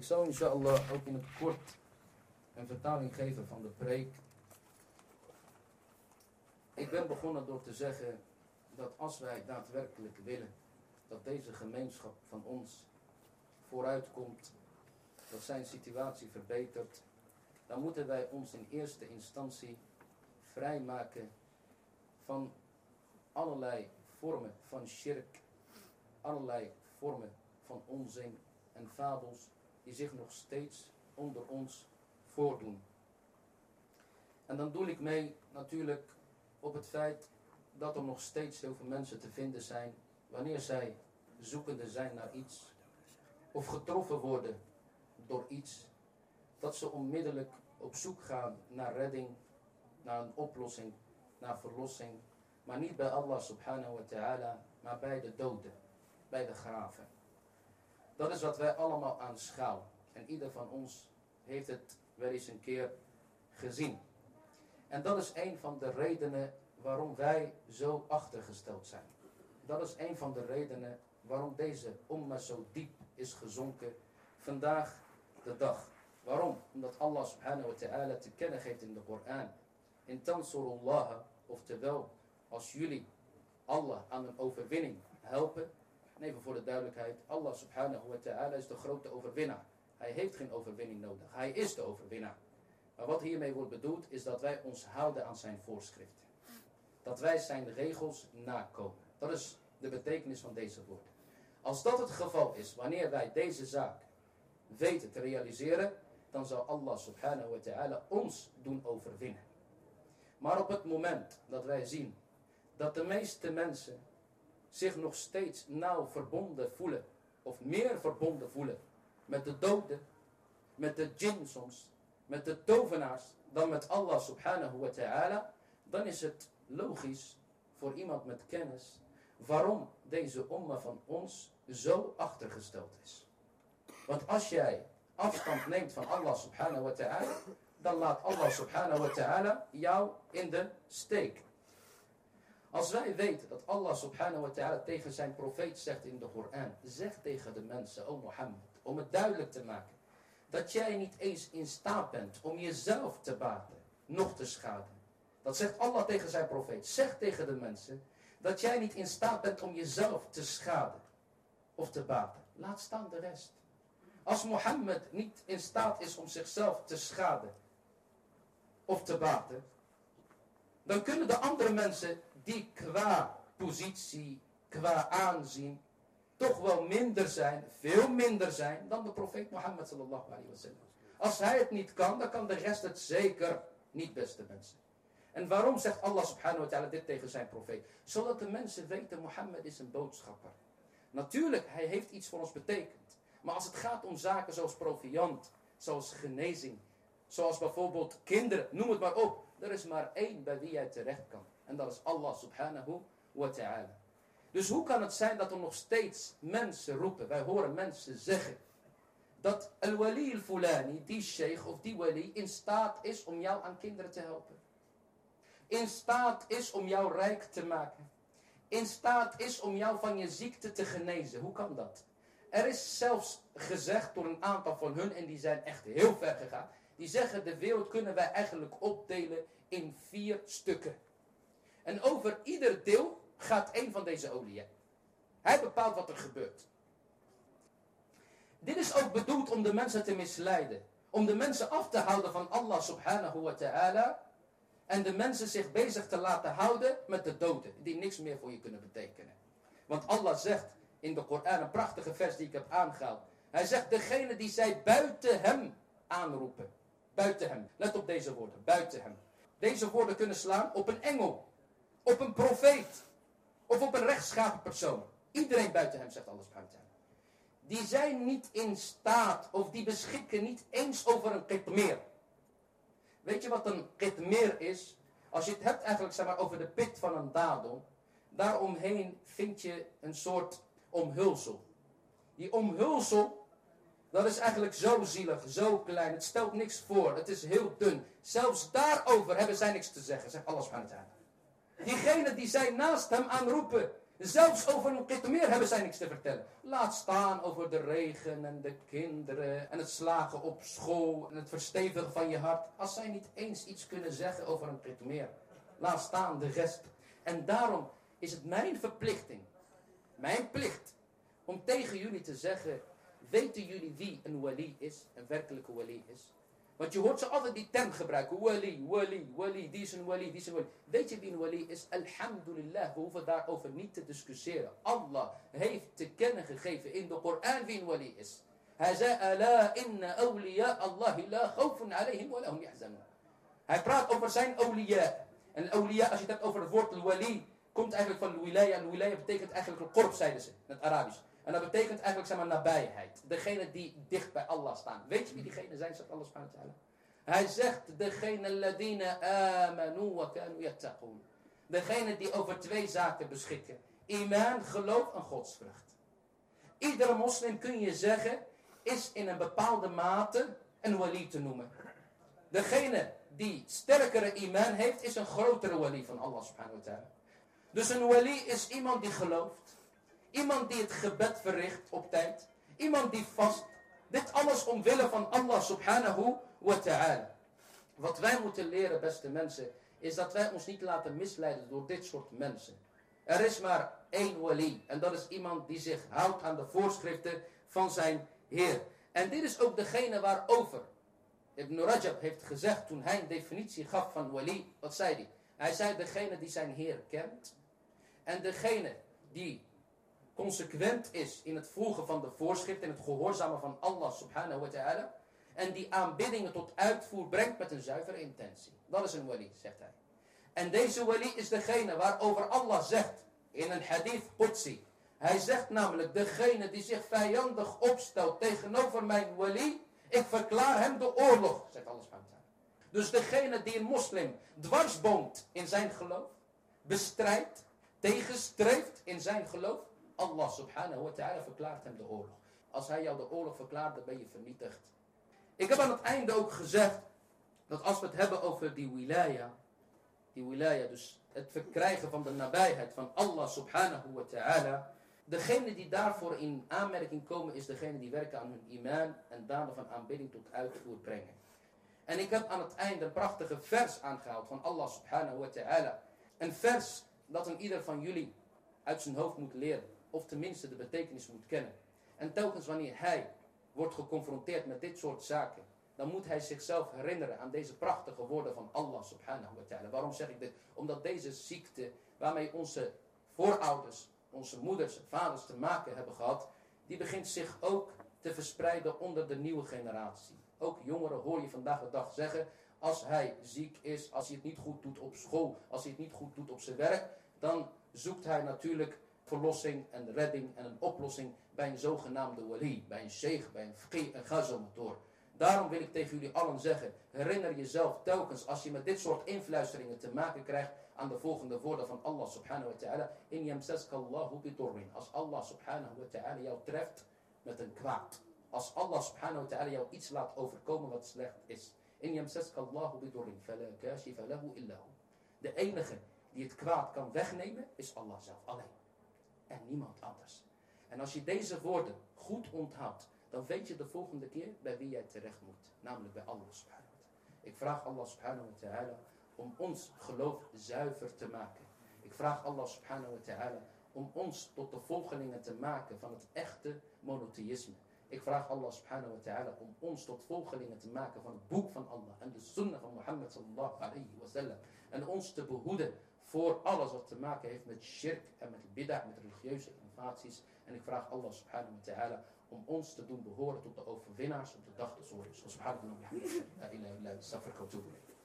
Ik zal inshallah ook in het kort een vertaling geven van de preek. Ik ben begonnen door te zeggen dat als wij daadwerkelijk willen dat deze gemeenschap van ons vooruitkomt, dat zijn situatie verbetert, dan moeten wij ons in eerste instantie vrijmaken van allerlei vormen van shirk, allerlei vormen van onzin en fabels die zich nog steeds onder ons voordoen. En dan doe ik mee natuurlijk op het feit dat er nog steeds heel veel mensen te vinden zijn wanneer zij zoekende zijn naar iets of getroffen worden door iets, dat ze onmiddellijk op zoek gaan naar redding, naar een oplossing, naar verlossing, maar niet bij Allah subhanahu wa ta'ala, maar bij de doden, bij de graven. Dat is wat wij allemaal aanschouwen. En ieder van ons heeft het wel eens een keer gezien. En dat is een van de redenen waarom wij zo achtergesteld zijn. Dat is een van de redenen waarom deze umma zo diep is gezonken vandaag de dag. Waarom? Omdat Allah subhanahu wa ta'ala te kennen geeft in de Koran. In tansurullah, oftewel als jullie Allah aan een overwinning helpen. En even voor de duidelijkheid, Allah subhanahu wa ta'ala is de grote overwinnaar. Hij heeft geen overwinning nodig. Hij is de overwinnaar. Maar wat hiermee wordt bedoeld is dat wij ons houden aan zijn voorschriften. Dat wij zijn regels nakomen. Dat is de betekenis van deze woorden. Als dat het geval is, wanneer wij deze zaak weten te realiseren, dan zal Allah subhanahu wa ta'ala ons doen overwinnen. Maar op het moment dat wij zien dat de meeste mensen zich nog steeds nauw verbonden voelen, of meer verbonden voelen met de doden, met de jinn soms, met de tovenaars, dan met Allah subhanahu wa ta'ala, dan is het logisch voor iemand met kennis waarom deze omma van ons zo achtergesteld is. Want als jij afstand neemt van Allah subhanahu wa ta'ala, dan laat Allah subhanahu wa ta'ala jou in de steek. Als wij weten dat Allah subhanahu wa ta'ala tegen zijn profeet zegt in de Koran, zeg tegen de mensen, o Mohammed, om het duidelijk te maken, dat jij niet eens in staat bent om jezelf te baten, nog te schaden. Dat zegt Allah tegen zijn profeet. Zeg tegen de mensen dat jij niet in staat bent om jezelf te schaden of te baten. Laat staan de rest. Als Mohammed niet in staat is om zichzelf te schaden of te baten, dan kunnen de andere mensen die qua positie, qua aanzien, toch wel minder zijn, veel minder zijn dan de profeet Mohammed sallallahu alayhi wa sallam. Als hij het niet kan, dan kan de rest het zeker niet, beste mensen. En waarom zegt Allah subhanahu wa ta'ala dit tegen zijn profeet? Zodat de mensen weten, Mohammed is een boodschapper. Natuurlijk, hij heeft iets voor ons betekend. Maar als het gaat om zaken zoals proviant, zoals genezing, zoals bijvoorbeeld kinderen, noem het maar op. Er is maar één bij wie jij terecht kan. En dat is Allah subhanahu wa ta'ala. Dus hoe kan het zijn dat er nog steeds mensen roepen, wij horen mensen zeggen, dat al-wali al-fulani, die sheikh of die wali, in staat is om jou aan kinderen te helpen. In staat is om jou rijk te maken. In staat is om jou van je ziekte te genezen. Hoe kan dat? Er is zelfs gezegd door een aantal van hun, en die zijn echt heel ver gegaan, die zeggen de wereld kunnen wij eigenlijk opdelen in vier stukken. En over ieder deel gaat een van deze olieën. Hij bepaalt wat er gebeurt. Dit is ook bedoeld om de mensen te misleiden. Om de mensen af te houden van Allah subhanahu wa ta'ala. En de mensen zich bezig te laten houden met de doden. Die niks meer voor je kunnen betekenen. Want Allah zegt in de Koran, een prachtige vers die ik heb aangehaald. Hij zegt, degene die zij buiten hem aanroepen. Buiten hem. Let op deze woorden. Buiten hem. Deze woorden kunnen slaan op een engel. Op een profeet. Of op een rechtschapen persoon. Iedereen buiten hem, zegt Allah subhanahu Die zijn niet in staat, of die beschikken niet eens over een kitmeer. Weet je wat een kitmeer is? Als je het hebt eigenlijk zeg maar, over de pit van een dadel. Daaromheen vind je een soort omhulsel. Die omhulsel, dat is eigenlijk zo zielig, zo klein. Het stelt niks voor. Het is heel dun. Zelfs daarover hebben zij niks te zeggen, zegt Allah subhanahu Diegenen die zij naast hem aanroepen, Zelfs over een qitmir hebben zij niks te vertellen. Laat staan over de regen en de kinderen en het slagen op school en het verstevigen van je hart. Als zij niet eens iets kunnen zeggen over een qitmir. Laat staan de rest. En daarom is het mijn verplichting, mijn plicht, om tegen jullie te zeggen, weten jullie wie een wali is, een werkelijke wali is? Want je hoort ze altijd die term gebruiken. Wali, wali, wali, die is een wali, die is een wali. Weet je wie een wali is? Alhamdulillah, we hoeven daarover niet te discussiëren. Allah heeft te kennen gegeven in de Koran wie een wali is. Hij zei, ala inna awliya Allahi la khawfun alayhim wa lahum. Hij praat over zijn awliya. En awliya, als je het hebt over het woord wali, komt eigenlijk van wilaya. En wilaya betekent eigenlijk een korp, zeiden ze, het Arabisch. En dat betekent eigenlijk zeg maar nabijheid. Degene die dicht bij Allah staan. Weet je wie diegene zijn, zegt Allah subhanahu wa. Hij zegt, degene. Degene die over twee zaken beschikken. Iman, geloof en godsvrucht. Iedere moslim kun je zeggen, is in een bepaalde mate een wali te noemen. Degene die sterkere iman heeft, is een grotere wali van Allah subhanahu wa ta'ala. Dus een wali is iemand die gelooft. Iemand die het gebed verricht op tijd. Iemand die vast. Dit alles omwille van Allah subhanahu wa ta'ala. Wat wij moeten leren, beste mensen, is dat wij ons niet laten misleiden door dit soort mensen. Er is maar één wali. En dat is iemand die zich houdt aan de voorschriften van zijn Heer. En dit is ook degene waarover Ibn Rajab heeft gezegd toen hij een definitie gaf van wali. Wat zei hij? Hij zei degene die zijn Heer kent. En degene die consequent is in het volgen van de voorschrift en het gehoorzamen van Allah subhanahu wa ta'ala. En die aanbiddingen tot uitvoer brengt met een zuivere intentie. Dat is een wali, zegt hij. En deze wali is degene waarover Allah zegt in een hadith Qudsi. Hij zegt namelijk, degene die zich vijandig opstelt tegenover mijn wali, ik verklaar hem de oorlog, zegt Allah subhanahu. Dus degene die een moslim dwarsboomt in zijn geloof, bestrijdt, tegenstreeft in zijn geloof, Allah subhanahu wa ta'ala verklaart hem de oorlog. Als hij jou de oorlog verklaart, dan ben je vernietigd. Ik heb aan het einde ook gezegd dat als we het hebben over die wilaya, die wilaya, dus het verkrijgen van de nabijheid van Allah subhanahu wa ta'ala, degene die daarvoor in aanmerking komen is degene die werken aan hun iman en daden van aanbidding tot uitvoer brengen. En ik heb aan het einde een prachtige vers aangehaald van Allah subhanahu wa ta'ala. Een vers dat een ieder van jullie uit zijn hoofd moet leren of tenminste de betekenis moet kennen. En telkens wanneer hij wordt geconfronteerd met dit soort zaken, dan moet hij zichzelf herinneren aan deze prachtige woorden van Allah subhanahu wa ta'ala. Waarom zeg ik dit? Omdat deze ziekte waarmee onze voorouders, onze moeders vaders te maken hebben gehad, die begint zich ook te verspreiden onder de nieuwe generatie. Ook jongeren hoor je vandaag de dag zeggen, als hij ziek is, als hij het niet goed doet op school, als hij het niet goed doet op zijn werk, dan zoekt hij natuurlijk verlossing en redding en een oplossing bij een zogenaamde wali, bij een sheikh, bij een fqih en ga zo maar door. Daarom wil ik tegen jullie allen zeggen, herinner jezelf telkens als je met dit soort influisteringen te maken krijgt aan de volgende woorden van Allah subhanahu wa ta'ala. In yamsaska Allahu. Als Allah subhanahu wa ta'ala jou treft met een kwaad. Als Allah subhanahu wa ta'ala jou iets laat overkomen wat slecht is. In yamsaska Allahu bidurrin. Fala kashifa lahu illahu. De enige die het kwaad kan wegnemen is Allah zelf alleen en niemand anders. En als je deze woorden goed onthoudt, dan weet je de volgende keer bij wie jij terecht moet. Namelijk bij Allah subhanahu wa ta'ala. Ik vraag Allah subhanahu wa ta'ala om ons geloof zuiver te maken. Ik vraag Allah subhanahu wa ta'ala om ons tot de volgelingen te maken van het echte monotheïsme. Ik vraag Allah subhanahu wa ta'ala om ons tot volgelingen te maken van het boek van Allah en de sunnah van Muhammad sallallahu alayhi wa sallam. En ons te behoeden voor alles wat te maken heeft met shirk en met bid'ah, met religieuze innovaties. En ik vraag Allah subhanahu wa ta'ala om ons te doen behoren tot de overwinnaars op de dag des oordeels. Subhanahu wa ta'ala.